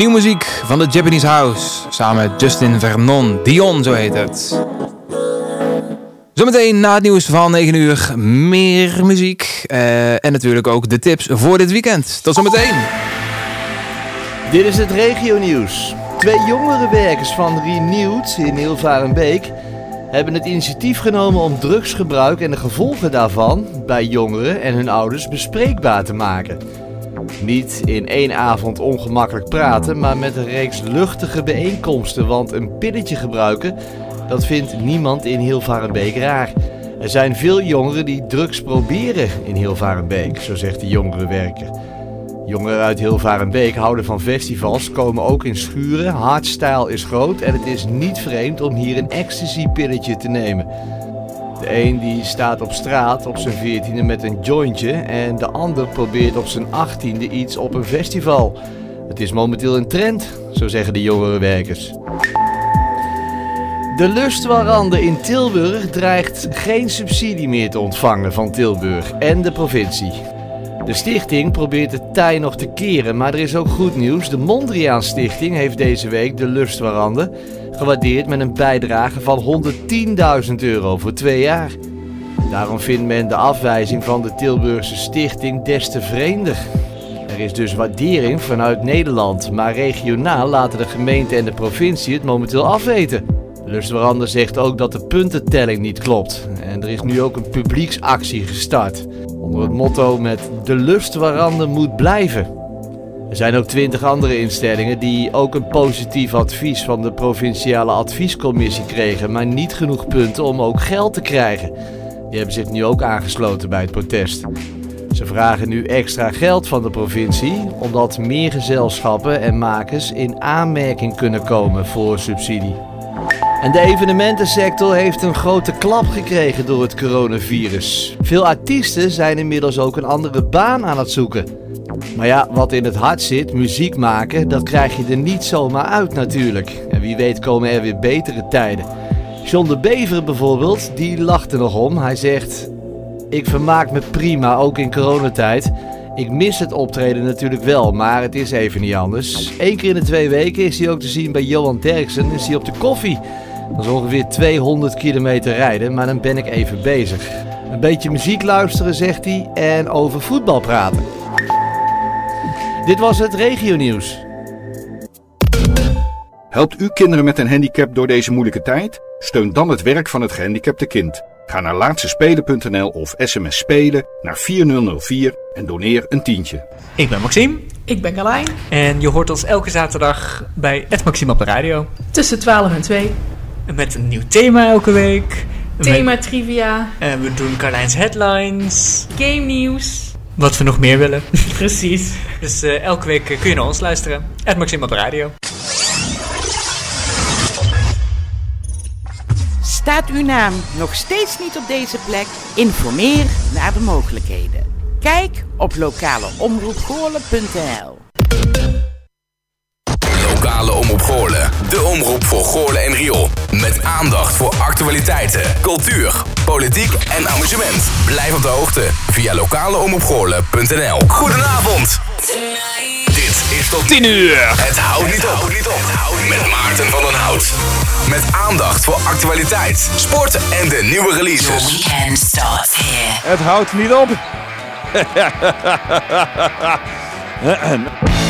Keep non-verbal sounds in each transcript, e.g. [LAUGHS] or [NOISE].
Nieuw muziek van de Japanese House. Samen met Justin Vernon. Dion, zo heet het. Zometeen na het nieuws van 9 uur meer muziek. Uh, en natuurlijk ook de tips voor dit weekend. Tot zometeen. Dit is het regio nieuws. Twee jongere werkers van Renewed in Hilvarenbeek hebben het initiatief genomen om drugsgebruik en de gevolgen daarvan bij jongeren en hun ouders bespreekbaar te maken. Niet in één avond ongemakkelijk praten, maar met een reeks luchtige bijeenkomsten, want een pilletje gebruiken, dat vindt niemand in Hilvarenbeek raar. Er zijn veel jongeren die drugs proberen in Hilvarenbeek, zo zegt de jongerenwerker. Jongeren uit Hilvarenbeek houden van festivals, komen ook in schuren. Hardstyle is groot en het is niet vreemd om hier een ecstasy-pilletje te nemen. De een die staat op straat op zijn veertiende met een jointje en de ander probeert op zijn achttiende iets op een festival. Het is momenteel een trend, zo zeggen de jongere werkers. De lustwarande in Tilburg dreigt geen subsidie meer te ontvangen van Tilburg en de provincie. De stichting probeert het tij nog te keren, maar er is ook goed nieuws. De Mondriaan Stichting heeft deze week de lustwarande gewaardeerd met een bijdrage van 110.000 euro voor twee jaar. Daarom vindt men de afwijzing van de Tilburgse stichting des te vreemder. Er is dus waardering vanuit Nederland, maar regionaal laten de gemeente en de provincie het momenteel afweten. Lustwarande zegt ook dat de puntentelling niet klopt. En er is nu ook een publieksactie gestart. Onder het motto met de lustwarande moet blijven. Er zijn ook twintig andere instellingen die ook een positief advies van de provinciale adviescommissie kregen, maar niet genoeg punten om ook geld te krijgen. Die hebben zich nu ook aangesloten bij het protest. Ze vragen nu extra geld van de provincie, omdat meer gezelschappen en makers in aanmerking kunnen komen voor subsidie. En de evenementensector heeft een grote klap gekregen door het coronavirus. Veel artiesten zijn inmiddels ook een andere baan aan het zoeken. Maar ja, wat in het hart zit, muziek maken, dat krijg je er niet zomaar uit natuurlijk. En wie weet komen er weer betere tijden. John de Bever bijvoorbeeld, die lacht er nog om. Hij zegt, ik vermaak me prima, ook in coronatijd. Ik mis het optreden natuurlijk wel, maar het is even niet anders. Eén keer in de twee weken is hij ook te zien bij Johan Derksen, is hij op de koffie. Dat is ongeveer 200 kilometer rijden, maar dan ben ik even bezig. Een beetje muziek luisteren, zegt hij, en over voetbal praten. Dit was het regionieuws. Helpt u kinderen met een handicap door deze moeilijke tijd? Steun dan het werk van het gehandicapte kind. Ga naar laatstespelen.nl of sms spelen naar 4004 en doneer een tientje. Ik ben Maxime. Ik ben Carlijn. En je hoort ons elke zaterdag bij Het Maxime op de radio. Tussen 12 en 2. Met een nieuw thema elke week. Thema trivia. En we doen Carlijns headlines. Game nieuws. Wat we nog meer willen. [LAUGHS] Precies. dus uh, elke week kun je naar ons luisteren. Het Maxime op de radio. Staat uw naam nog steeds niet op deze plek? Informeer naar de mogelijkheden. Kijk op lokaleomroepgoorlen.nl Lokale Omroep Goorlen. De omroep voor Goorlen en Riool. Met aandacht voor actualiteiten, cultuur, politiek en amusement. Blijf op de hoogte via lokaleomroepgoorlen.nl Goedenavond. Dit is tot 10 uur. Het houdt niet op. Met Maarten van den Hout. Met aandacht voor actualiteit, sport en de nieuwe releases. weekend starts here. Het houdt niet op. [LAUGHS]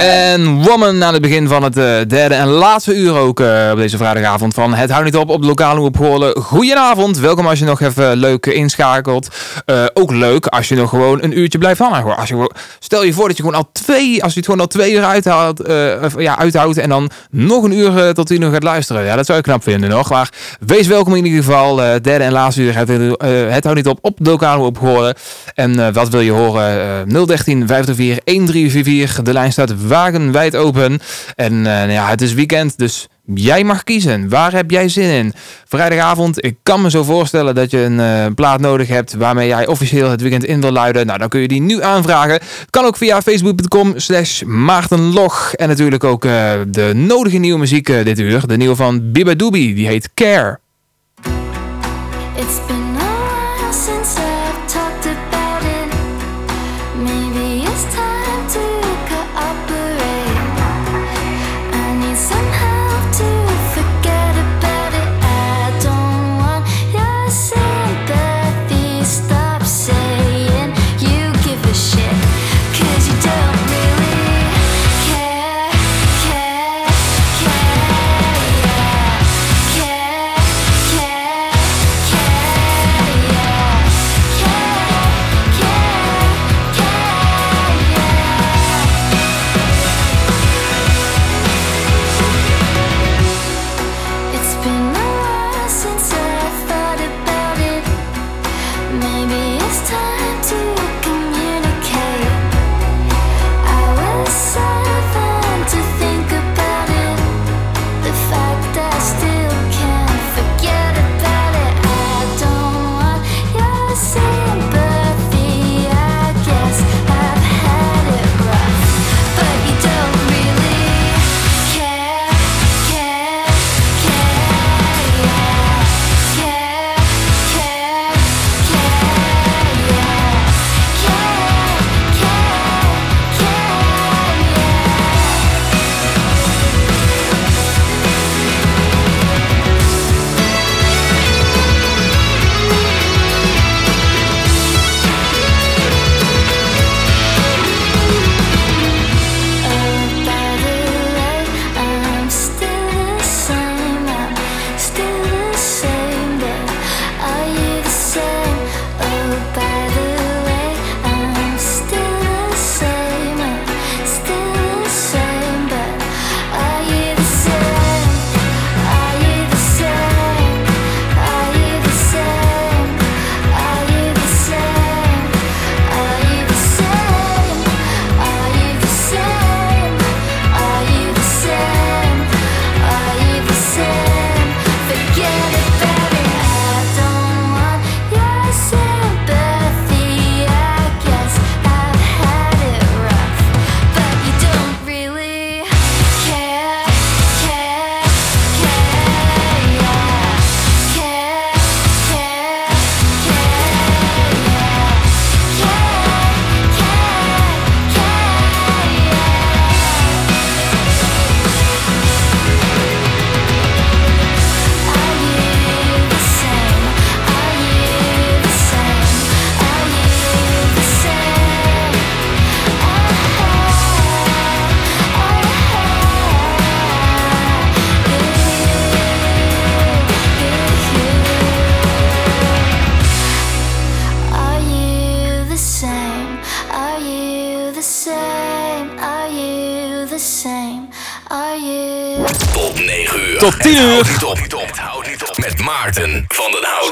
En Woman aan het begin van het eh, derde en laatste uur ook eh, op deze vrijdagavond van Het Houdt Niet Op op de lokale Goorlen. Goedenavond, welkom als je nog even leuk inschakelt. Eh, ook leuk als je nog gewoon een uurtje blijft hangen. Als je, stel je voor dat je gewoon al twee, als je het gewoon al twee uur eh, of, ja, uithoudt en dan nog een uur eh, tot u nog gaat luisteren. Ja, dat zou je knap vinden nog. Maar wees welkom in ieder geval. eh, derde en laatste uur, het, eh, het houdt niet op op de lokale Goorlen. En eh, wat wil je horen? Eh 013 504 1344. De lijn staat wagenwijd open. En eh, nou ja, het is weekend, dus jij mag kiezen. Waar heb jij zin in? Vrijdagavond, ik kan me zo voorstellen dat je een eh, plaat nodig hebt waarmee jij officieel het weekend in wil luiden. Nou, dan kun je die nu aanvragen. Kan ook via facebook.com slash maartenlog. En natuurlijk ook eh, de nodige nieuwe muziek dit uur. De nieuwe van Biba Doobie, die heet Care.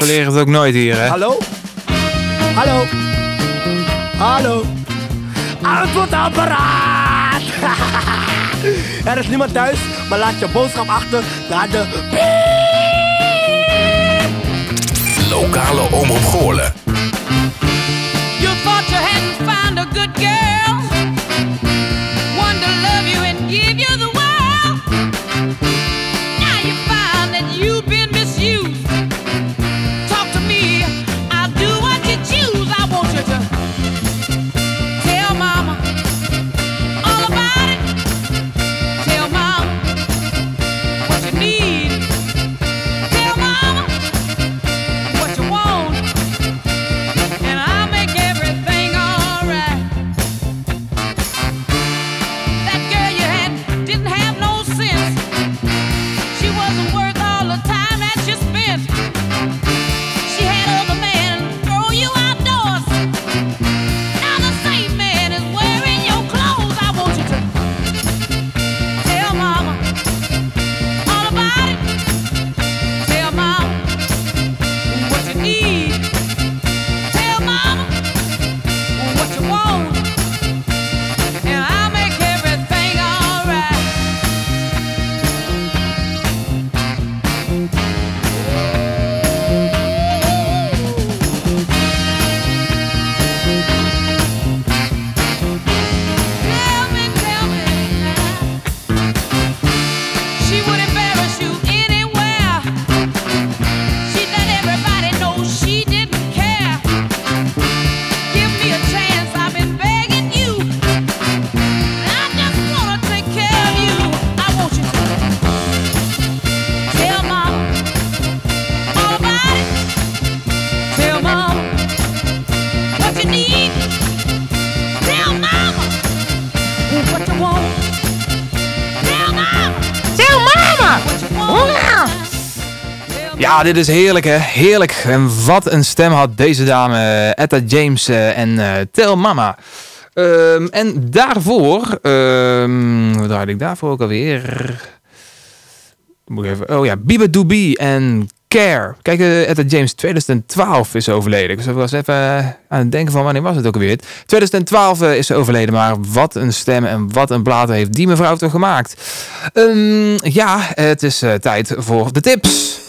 Leren het ook nooit hier, hè? Hallo? Hallo? Hallo? Antwoordapparaat! [LAUGHS] er is niemand thuis, maar laat je boodschap achter naar de... Lokale omroep Goorlen. You thought you hadn't found a good girl, Dit is heerlijk hè. Heerlijk. En wat een stem had deze dame, eh, Etta James eh, en eh Tel Mama. Ehm, en daarvoor, ehm wat ik daarvoor ook alweer? Moet even, oh ja, Biba Doobie en Care. Kijk, Etta James 2012 is overleden. Ik was even aan het denken van wanneer was het ook alweer. 2012 eh, is ze overleden, maar wat een stem en wat een plaat heeft die mevrouw toch gemaakt. Ehm, ja, het is tijd voor de tips.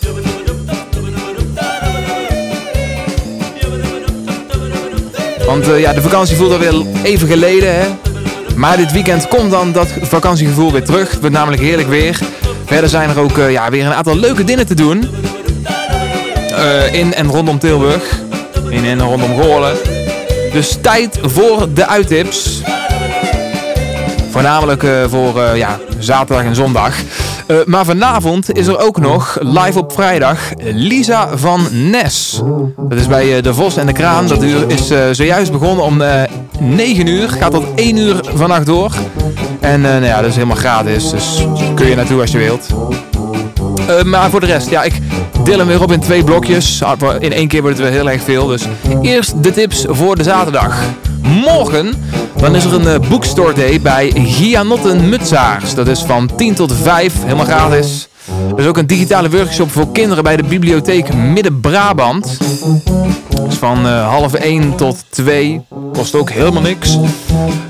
Want eh, ja, de vakantie voelt alweer even geleden, hè. Maar dit weekend komt dan dat vakantiegevoel weer terug. Het wordt namelijk heerlijk weer. Verder zijn er ook eh, ja, weer een aantal leuke dingen te doen. Eh, in en rondom Tilburg. In en rondom Goorlen. Dus tijd voor de uittips. Voornamelijk voor ja, zaterdag en zondag. Eh, maar vanavond is er ook nog live op vrijdag Lisa van Nes. Dat is bij eh, De Vos en de Kraan. Dat uur is eh, zojuist begonnen om eh 9 uur. Gaat tot 1 uur vannacht door. En nou ja, dat is helemaal gratis. Dus kun je naartoe als je wilt. Maar voor de rest, ja, ik deel hem weer op in twee blokjes. Ah, In één keer wordt het weer heel erg veel. Dus eerst de tips voor de zaterdag. Morgen, dan is er een eh, bookstore day bij Gianotten Mutsaars. Dat is van 10 tot 5, helemaal gratis. Er is ook een digitale workshop voor kinderen bij de bibliotheek Midden-Brabant. Dat is van eh, half 1 tot 2. Kost ook helemaal niks.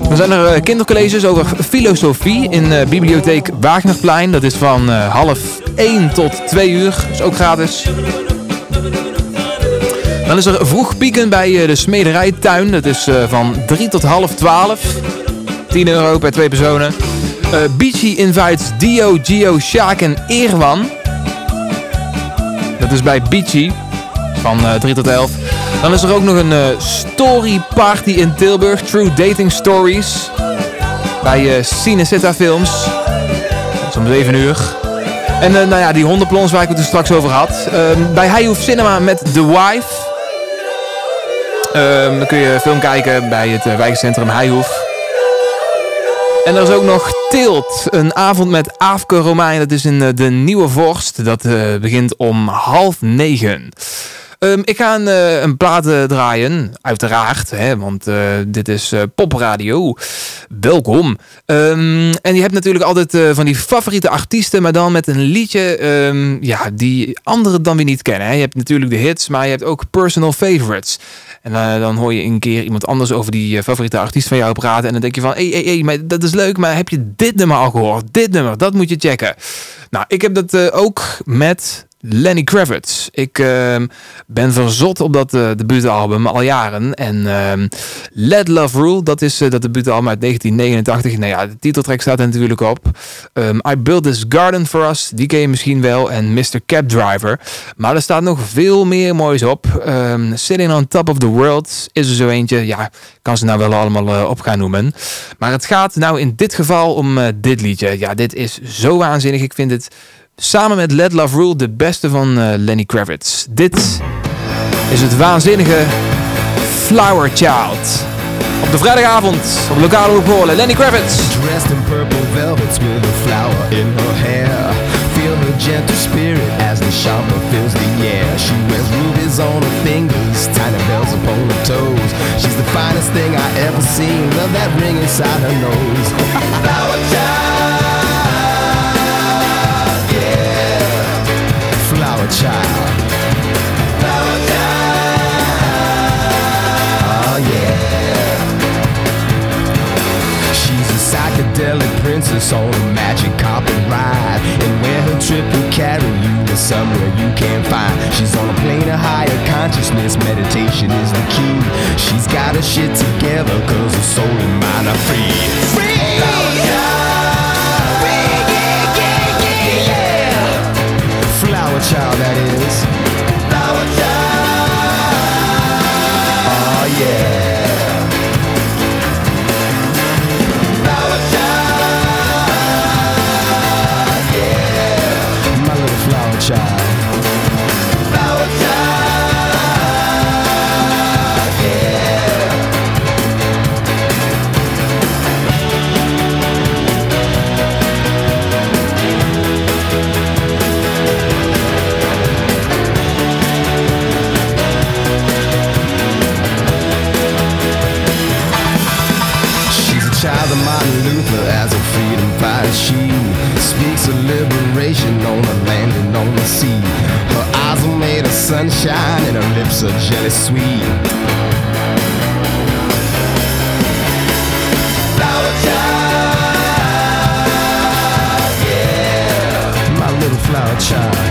Dan zijn er eh, kindercolleges over filosofie in eh, bibliotheek Wagnerplein. Dat is van half 1 tot 2 uur. Is ook gratis. Dan is er vroeg pieken bij eh, de smederijtuin. Dat is eh, van 3 tot half 12. 10 euro per twee personen. Eh Beachy invites Dio, Gio, Sjaak en Eerwan. Dat is bij Beachy. Van eh 3 tot 11. Dan is er ook nog een eh, story party in Tilburg. True Dating Stories. Bij eh Cinecitta Films. Dat is om 7 uur. En nou ja, die hondenplons waar ik het er straks over had. Ehm, bij Heijhoef Cinema met The Wife. Ehm, dan kun je film kijken bij het uh, wijkcentrum Heijhoef. En er is ook nog Tilt, een avond met Aafke Romein. Dat is in eh, de Nieuwe Vorst. Dat eh, begint om half negen. Ehm, ik ga een, eh, een plaat eh, draaien, uiteraard, hè, want eh, dit is popradio. Welkom. Ehm, en je hebt natuurlijk altijd van die favoriete artiesten, maar dan met een liedje ehm, ja, die anderen dan weer niet kennen. Hè. Je hebt natuurlijk de hits, maar je hebt ook personal favorites. En dan hoor je een keer iemand anders over die favoriete artiest van jou praten. En dan denk je van, hé, hé, hé, maar dat is leuk, maar heb je dit nummer al gehoord? Dit nummer, dat moet je checken. Nou, ik heb dat ook met Lenny Kravitz. Ik ehm, ben verzot op dat eh debuutalbum al jaren. En ehm, Let Love Rule, dat is eh, dat debuutalbum uit 1989. Nou ja, de titeltrack staat er natuurlijk op. Ehm, I Built This Garden For Us, die ken je misschien wel. En Mr. Cab Driver. Maar er staat nog veel meer moois op. Sitting on Top of the World is er zo eentje. Ja, kan ze nou wel allemaal eh, op gaan noemen. Maar het gaat nou in dit geval om dit liedje. Ja, dit is zo waanzinnig. Ik vind het samen met Let Love Rule de beste van eh, Lenny Kravitz. Dit is het waanzinnige Flower Child. Op de vrijdagavond op lokale Hoekhoorn. Lenny Kravitz. Dressed in purple velvets with a flower in her hair. Feel her gentle spirit as the shaman fills the air. She wears rubies on her fingers, tiny bells upon her toes. She's the finest thing I ever seen. Love that ring inside her nose. [LAUGHS] Flower child, princess on a magic carpet ride. And where her trip will carry you is somewhere you can't find. She's on a plane of higher consciousness, meditation is the key. She's got her shit together, cause her soul and mind are free. Free! Flower sunshine and her lips are jelly sweet. Flower child, yeah. My little flower child.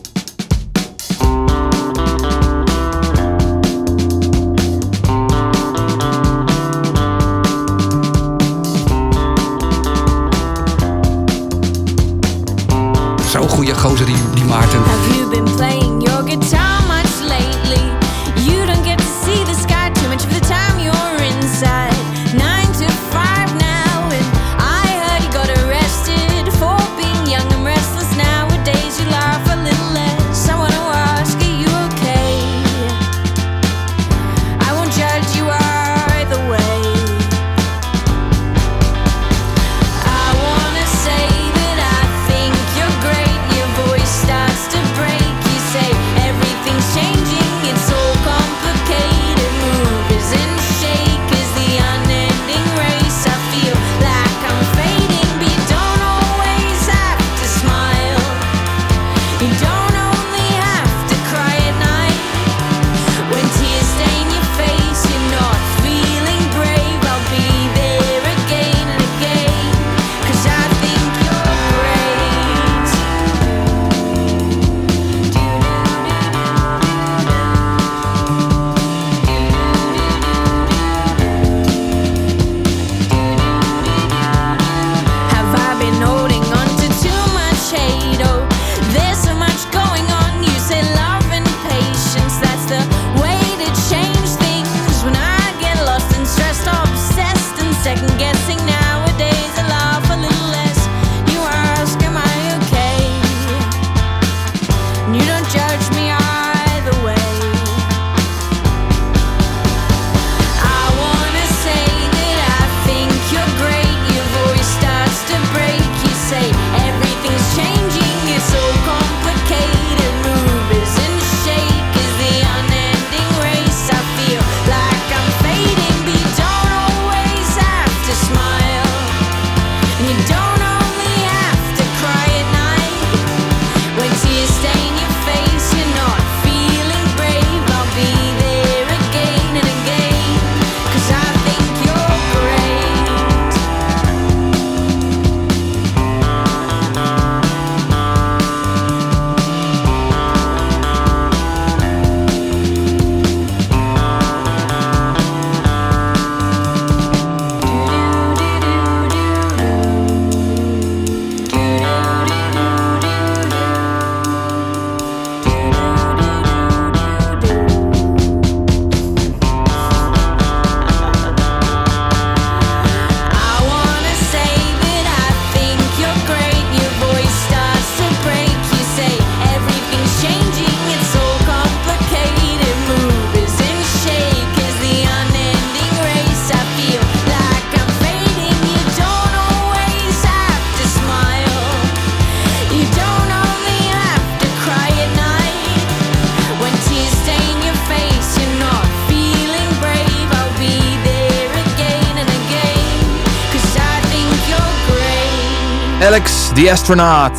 Alex the Astronaut.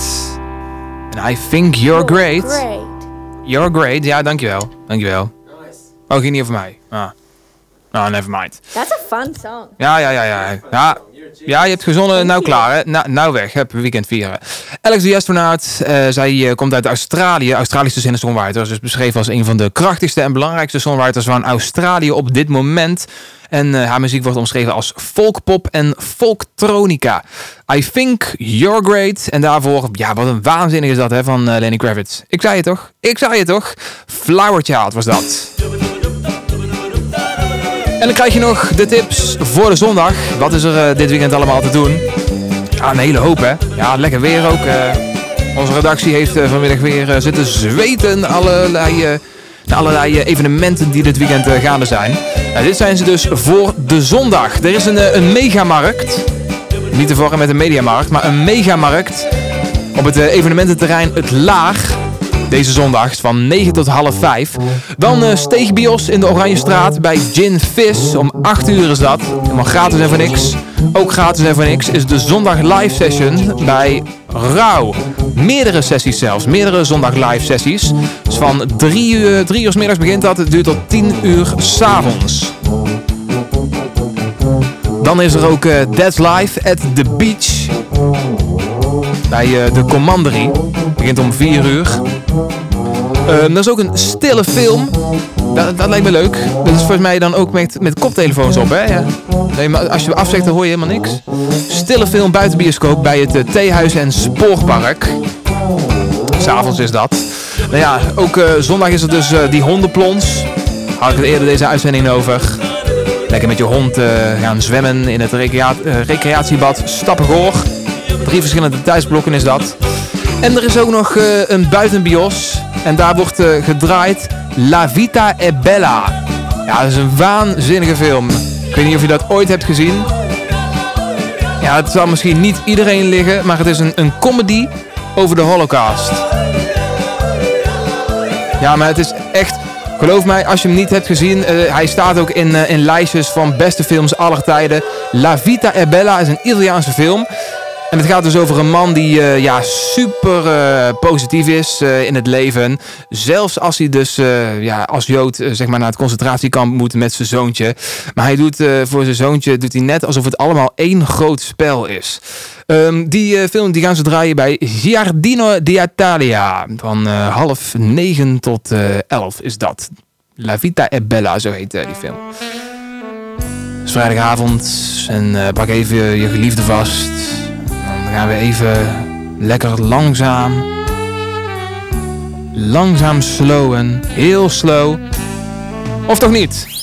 And I think you're, you're great. great. You're great. Ja, dankjewel. Dankjewel. Nice. Oh, ging niet over mij. Ah. Oh, never mind. That's a fun song. Ja, ja, ja, ja. Ja, ja je hebt gezonnen. Nou klaar, hè. Nou, nou weg. Heb weekend vieren. Alex de Astronaut. Eh, zij eh, komt uit Australië. Australische singer-songwriter. Dus beschreven als een van de krachtigste en belangrijkste songwriters van Australië op dit moment. En eh, haar muziek wordt omschreven als folkpop en folktronica. I Think You're Great. En daarvoor, ja, wat een waanzinnig is dat hè, van Lenny Kravitz. Ik zei het toch? Ik zei het toch? Flower Child was dat. En dan krijg je nog de tips voor de zondag. Wat is er eh, dit weekend allemaal te doen? Ja, een hele hoop hè. Ja, lekker weer ook. eh. onze redactie heeft eh, vanmiddag weer zitten zweten. Allerlei, allerlei evenementen die dit weekend gaande zijn. Nou, dit zijn ze dus voor de zondag. Er is een, een megamarkt. Niet te verwarren met een mediamarkt, maar een megamarkt. Op het evenemententerrein Het Laag. Deze zondag van 9 tot half 5. Dan eh steegbios in de Oranjestraat bij Gin Fizz. Om 8 uur is dat. Helemaal gratis en voor niks. Ook gratis en voor niks is de zondag live session bij Rauw. Meerdere sessies zelfs. Meerdere zondag live sessies. Dus van 3 uur, 3 uur 's middags begint dat. Het duurt tot 10 uur s'avonds. Dan is er ook eh That's Live at the Beach. Bij eh, de Commanderie. Begint om 4 uur. Ehm, er is ook een stille film. Dat, dat lijkt me leuk. Dat is volgens mij dan ook met, met koptelefoons op, hè? Ja. Nee, maar als je afzegt, dan hoor je helemaal niks. Stille film buiten bioscoop bij het eh, Theehuis en Spoorpark. S'avonds is dat. Nou ja, ook eh, zondag is er dus eh, die hondenplons. Had ik het eerder deze uitzending over. Lekker met je hond gaan zwemmen in het recrea- eh, recreatiebad Stappengoor. Drie verschillende tijdsblokken is dat. En er is ook nog eh, een buitenbios. En daar wordt eh, gedraaid La Vita è Bella. Ja, dat is een waanzinnige film. Ik weet niet of je dat ooit hebt gezien. Ja, het zal misschien niet iedereen liggen, maar het is een, een comedy over de holocaust. Ja, maar het is echt... Geloof mij, als je hem niet hebt gezien, eh, hij staat ook in, in lijstjes van beste films aller tijden. La Vita è Bella is een Italiaanse film. En het gaat dus over een man die eh, ja, super eh, positief is eh, in het leven. Zelfs als hij dus ja, als Jood zeg maar naar het concentratiekamp moet met zijn zoontje. Maar hij doet voor zijn zoontje doet hij net alsof het allemaal één groot spel is. Ehm, die film die gaan ze draaien bij Giardino d'Italia. Van half negen tot elf is dat. La Vita è Bella, zo heet die film. Het is vrijdagavond en pak even je geliefde vast. Gaan we even lekker langzaam. Langzaam slowen. Heel slow. Of toch niet?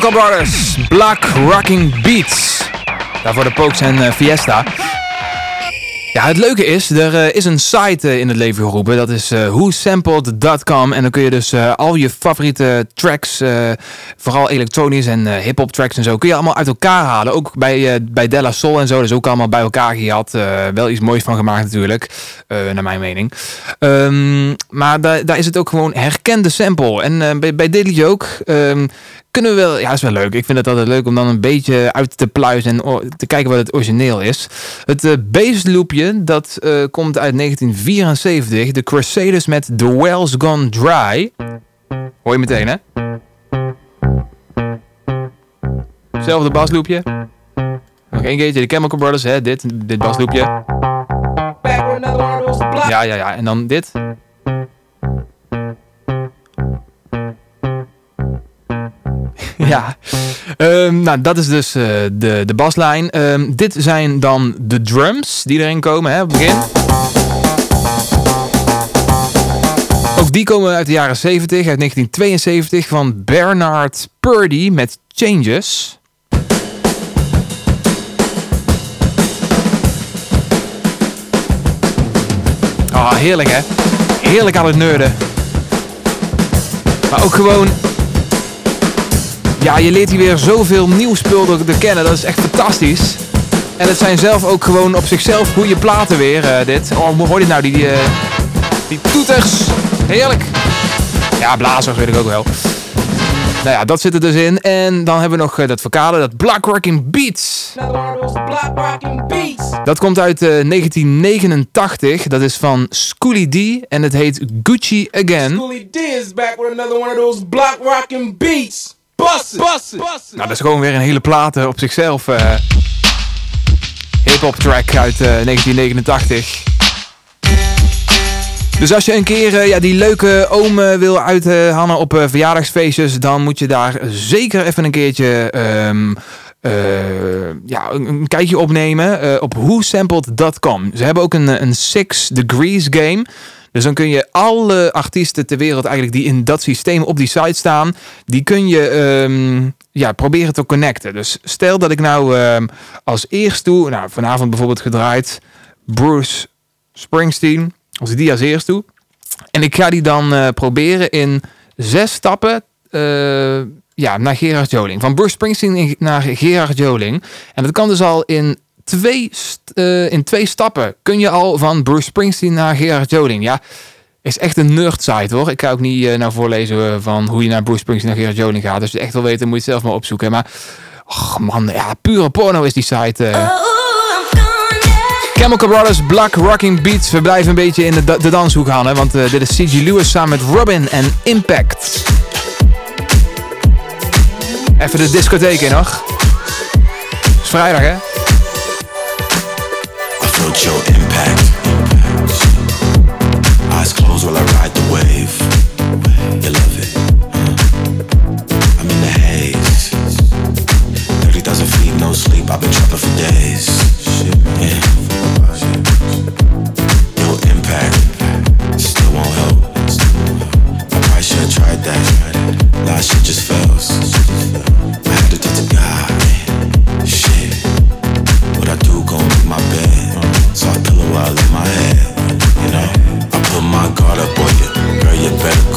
Chemical Black Rocking Beats. Daarvoor de Pokes en eh, Fiesta. Ja, het leuke is, er eh, is een site eh, in het leven geroepen. Dat is whosampled.com. En dan kun je dus al je favoriete tracks, vooral elektronisch en hip-hop tracks en zo, kun je allemaal uit elkaar halen. Ook bij, bij Della Soul en zo. Dat is ook allemaal bij elkaar gehad. Eh, wel iets moois van gemaakt natuurlijk, naar mijn mening. Ehm, maar daar, daar is het ook gewoon herkende sample. En bij, bij dit ook. Kunnen we wel, ja, is wel leuk. Ik vind het altijd leuk om dan een beetje uit te pluizen en te kijken wat het origineel is. Het eh bassloopje, dat eh, komt uit 1974. De Crusaders met The Wells Gone Dry. Hoor je meteen, hè? Hetzelfde basloopje. Nog één keertje, de Chemical Brothers, hè? Dit, dit basloopje. Ja, ja, ja. En dan dit. Ja, Ehm, nou dat is dus eh, de, de baslijn. Ehm, dit zijn dan de drums die erin komen hè, op het begin. Ook die komen uit de jaren 70, uit 1972 van Bernard Purdy met Changes. Ah, heerlijk hè. Heerlijk aan het nerden. Maar ook gewoon... Ja, je leert hier weer zoveel nieuw spul door te kennen. Dat is echt fantastisch. En het zijn zelf ook gewoon op zichzelf goede platen weer, eh, dit. Oh, hoor dit nou? Die, die, eh, die toeters. Heerlijk. Ja, blazers weet ik ook wel. Nou ja, dat zit er dus in. En dan hebben we nog eh, dat vocale, dat Black Rocking Beats. Dat komt uit eh, 1989. Dat is van Schooly D. En het heet Gucci Again. Schooly D is back with another one of those block rockin' beats. It. Bust it. Nou, dat is gewoon weer een hele plaat eh, op zichzelf. eh Hip-hop track uit eh, 1989. Dus als je een keer eh, ja, die leuke oom eh, wil uithangen op eh, verjaardagsfeestjes, dan moet je daar zeker even een keertje ehm, eh, ja, een, kijkje opnemen eh, op whosampled.com. Ze hebben ook een, eh, een Six Degrees game. Dus dan kun je alle artiesten ter wereld eigenlijk die in dat systeem op die site staan, die kun je ehm, ja, proberen te connecten. Dus stel dat ik nou ehm, als eerst doe, nou vanavond bijvoorbeeld gedraaid, Bruce Springsteen, als die als eerst doe. En ik ga die dan eh, proberen in zes stappen eh, ja, naar Gerard Joling. Van Bruce Springsteen in- naar Gerard Joling. En dat kan dus al in eh, in twee stappen kun je al van Bruce Springsteen naar Gerard Joling. Ja, is echt een nerdsite hoor. Ik ga ook niet uh, nou voorlezen eh, van hoe je naar Bruce Springsteen naar Gerard Joling gaat. Dus je echt wil weten, moet je het zelf maar opzoeken. Maar, och man, ja, pure porno is die site. Uh. Oh. Chemical Brothers, Black Rocking Beats. We blijven een beetje in de, danshoek gaan, hè, want dit is C.G. Lewis samen met Robin en Impact. Even de discotheek in, nog. Het is vrijdag, hè? your impact. Eyes closed while I ride the wave. while in my head. You know, I put my guard up on you, girl. You better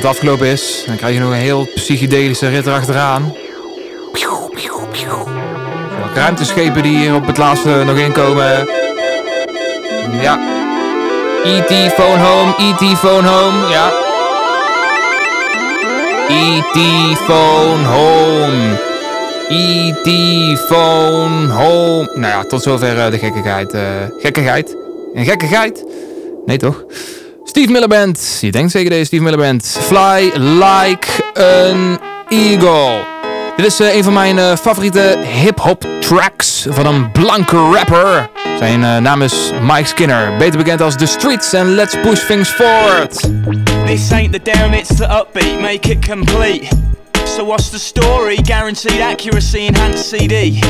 plaat afgelopen is. Dan krijg je nog een heel psychedelische rit erachteraan. Ruimteschepen die hier op het laatste nog inkomen. Ja. E.T. Phone Home, E.T. Phone Home, ja. E.T. Phone Home. E.T. Phone Home. Nou ja, tot zover eh, de gekkigheid. eh gekkigheid? Een gekkigheid? Nee toch? Steve Miller Band. Je denkt zeker deze Steve Miller Band. Fly like an eagle. Dit is eh, een van mijn eh, favoriete hip-hop tracks van een blanke rapper. Zijn eh, naam is Mike Skinner, beter bekend als The Streets en Let's Push Things Forward. This ain't the down, it's the upbeat, make it complete. So what's the story? Guaranteed accuracy, enhanced CD.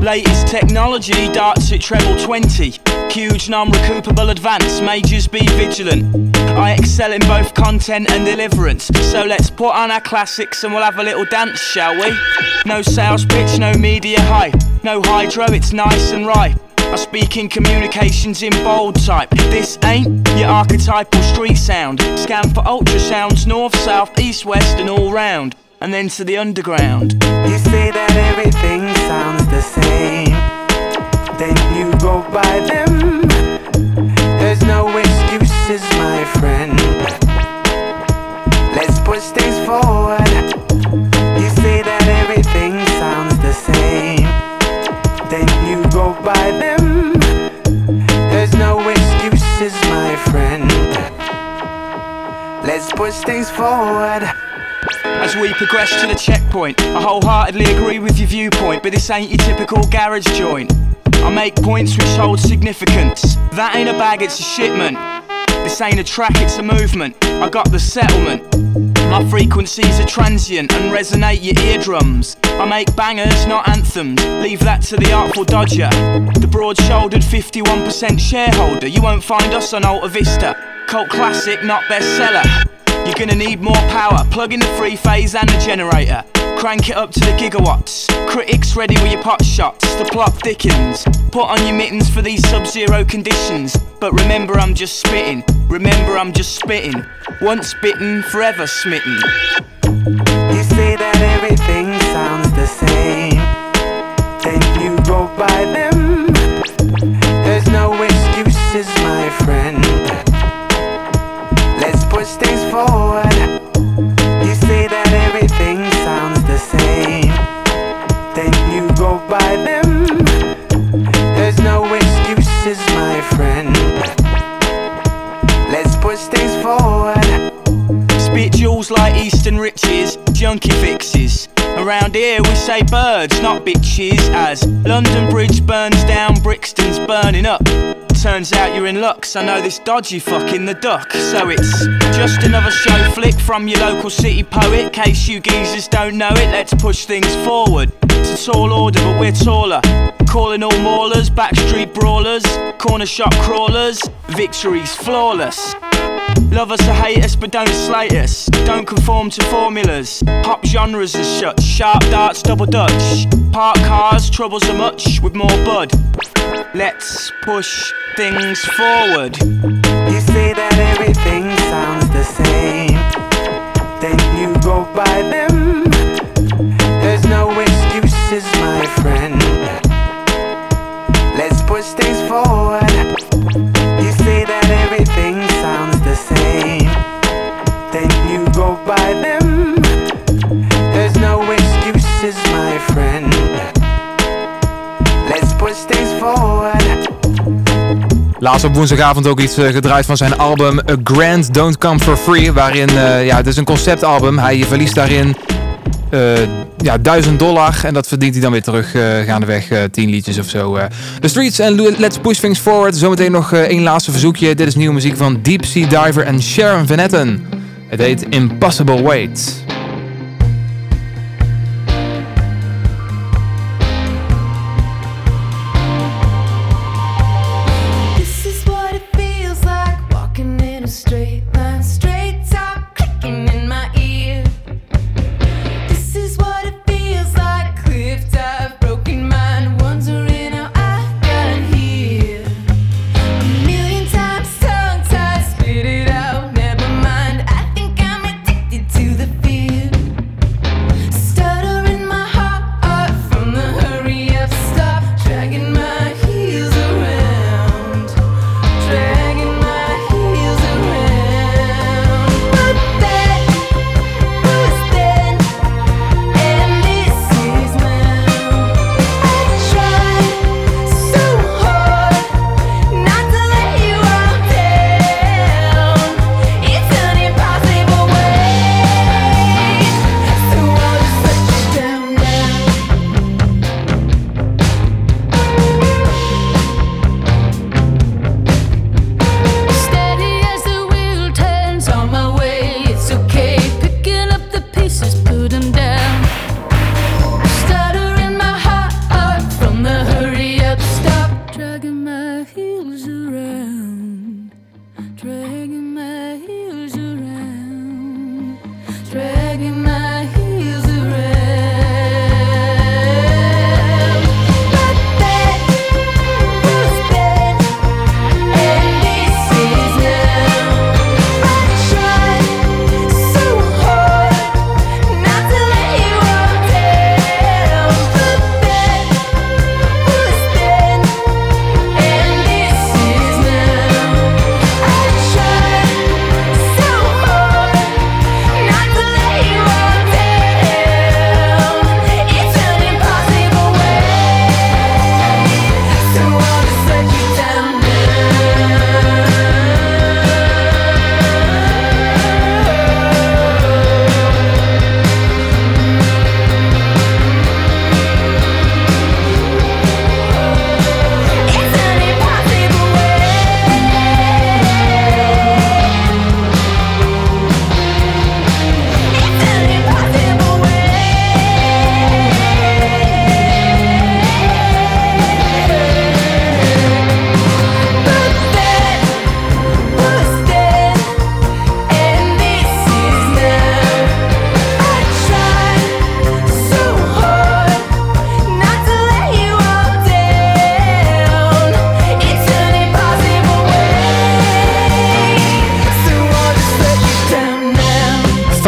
Latest technology, darts at treble 20. Huge non-recoupable advance, majors be vigilant. I excel in both content and deliverance. So let's put on our classics and we'll have a little dance, shall we? No sales pitch, no media hype. No hydro, it's nice and ripe. I speak in communications in bold type. This ain't your archetypal street sound. Scan for ultrasounds, north, south, east, west, and all round and then to the underground. You say that everything sounds the same, then you go by them. There's no excuses, my friend. Let's push things forward. You say that everything sounds the same, then you go by them. There's no excuses, my friend. Let's push things forward. As we progress to the checkpoint, I wholeheartedly agree with your viewpoint, but this ain't your typical garage joint. I make points which hold significance. That ain't a bag, it's a shipment. This ain't a track, it's a movement. I got the settlement. My frequencies are transient and resonate your eardrums. I make bangers, not anthems. Leave that to the artful dodger. The broad shouldered 51% shareholder. You won't find us on Alta Vista. Cult classic, not bestseller. You're gonna need more power. Plug in the three phase and the generator. Crank it up to the gigawatts. Critics ready with your pot shots. The plot thickens. Put on your mittens for these sub zero conditions. But remember, I'm just spitting. Remember, I'm just spitting. Once bitten, forever smitten. You say that everything Around here we say birds, not bitches. As London Bridge burns down, Brixton's burning up. Turns out you're in luck, I know this dodgy fuck in the duck. So it's just another show flick from your local city poet. Case you geezers don't know it, let's push things forward. It's a tall order, but we're taller. Calling all maulers, backstreet brawlers, corner shop crawlers. Victory's flawless. Love us or hate us, but don't slate us. Don't conform to formulas. Pop genres are shut. Sharp darts, double dutch. Park cars, troubles are much with more bud. Let's push things forward. You say that everything sounds the same. Then you go by them. There's no excuses, my friend. Let's push things forward. Laatst op woensdagavond ook iets eh, gedraaid van zijn album A Grand Don't Come For Free. Waarin, eh, ja, het is een conceptalbum. Hij verliest daarin eh, ja, 1000 dollar. En dat verdient hij dan weer terug eh, gaandeweg eh 10 liedjes of zo. The Streets en Let's Push Things Forward. Zometeen nog één laatste verzoekje. Dit is nieuwe muziek van Deep Sea Diver en Sharon Van Etten. Het heet Impossible Wait.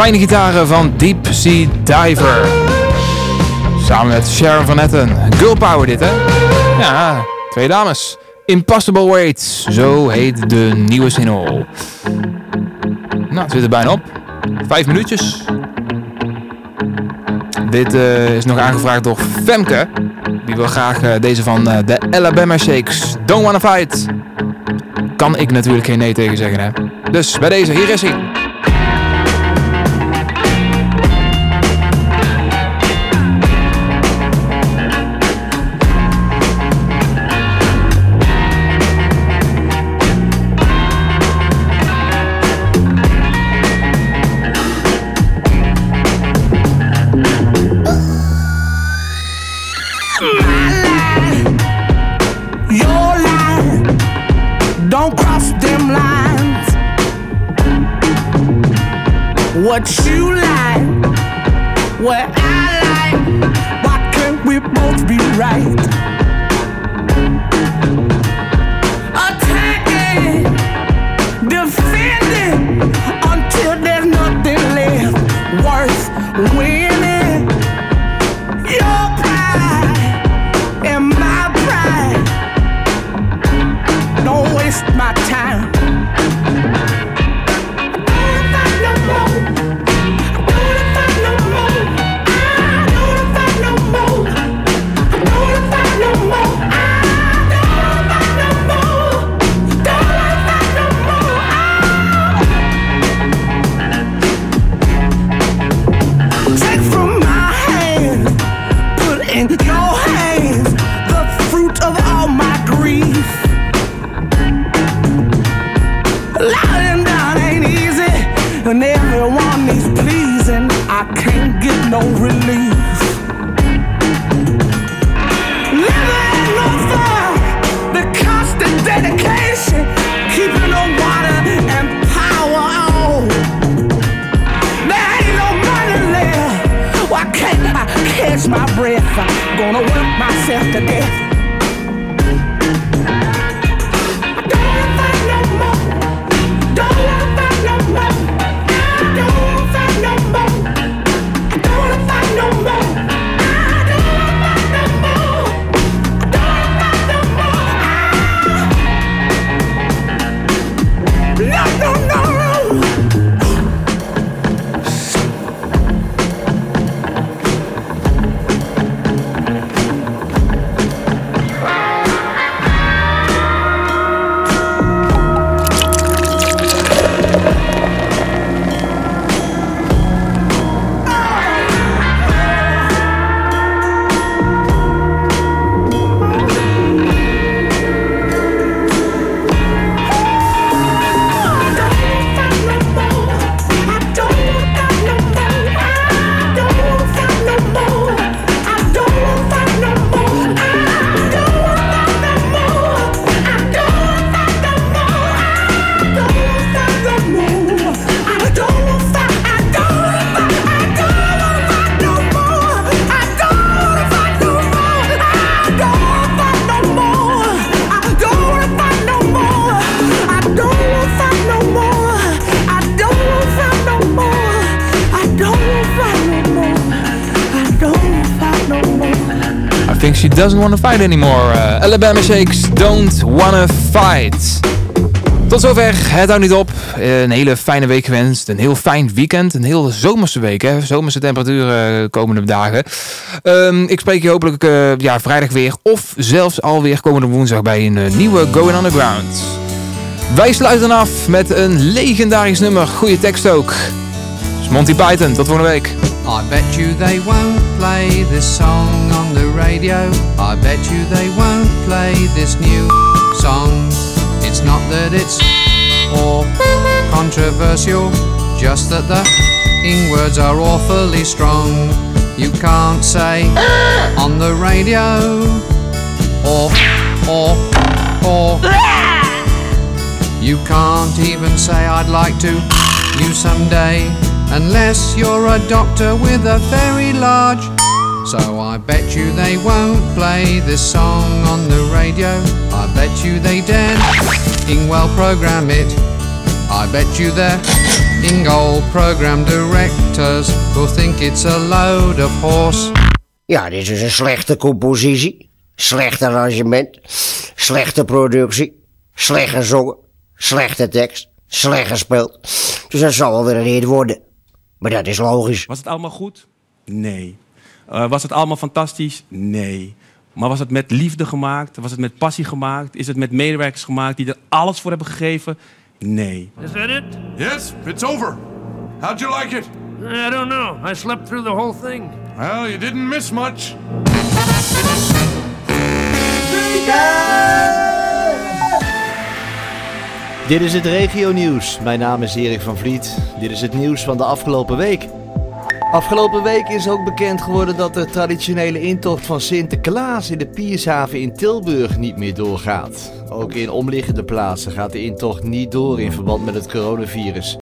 Fijne gitaren van Deep Sea Diver. Samen met Sharon Van Etten. Girl Power dit, hè? Ja, twee dames. Impossible Weights, zo heet de nieuwe single. Nou, het zit er bijna op. Vijf minuutjes. Dit eh, is nog aangevraagd door Femke. Die wil graag eh, deze van eh, de Alabama Shakes. Don't Wanna Fight. Kan ik natuurlijk geen nee tegen zeggen, hè. Dus bij deze, hier is hij. What you like, what I like, why can't we both be right? Gonna work myself to death. Doesn't wanna fight anymore. Uh, Alabama Shakes, don't wanna fight. Tot zover, het houdt niet op. Eh, Een hele fijne week gewenst. Een heel fijn weekend. Een heel zomerse week. Hè? Zomerse temperaturen eh, komende dagen. Ehm, ik spreek je hopelijk eh, ja, vrijdag weer. Of zelfs alweer komende woensdag bij een eh, nieuwe Going Underground. Wij sluiten af met een legendarisch nummer. Goede tekst ook. Dus Monty Python, tot volgende week. I bet you they won't play this song on the radio. I bet you they won't play this new song. It's not that it's or controversial, just that the ing words are awfully strong. You can't say on the radio or or or [LAUGHS] you can't even say I'd like to you someday unless you're a doctor with a very large so I bet you they won't play this song on the radio. I bet you they dare well program it. I bet you they're In goal program directors will think it's a load of horse. Ja, dit is een slechte compositie, slecht arrangement, slechte productie, slecht gezongen, slechte tekst, slecht gespeeld. Dus dat zal wel weer een hit worden. Maar dat is logisch. Was het allemaal goed? Nee. Eh, was het allemaal fantastisch? Nee. Maar was het met liefde gemaakt? Was het met passie gemaakt? Is het met medewerkers gemaakt die er alles voor hebben gegeven? Nee. Is that it? Yes, it's over. How'd you like it? I don't know. I slept through the whole thing. Well, you didn't miss much. Dit is het regio nieuws. Mijn naam is Erik van Vliet. Dit is het nieuws van de afgelopen week. Afgelopen week is ook bekend geworden dat de traditionele intocht van Sinterklaas in de Piershaven in Tilburg niet meer doorgaat. Ook in omliggende plaatsen gaat de intocht niet door in verband met het coronavirus.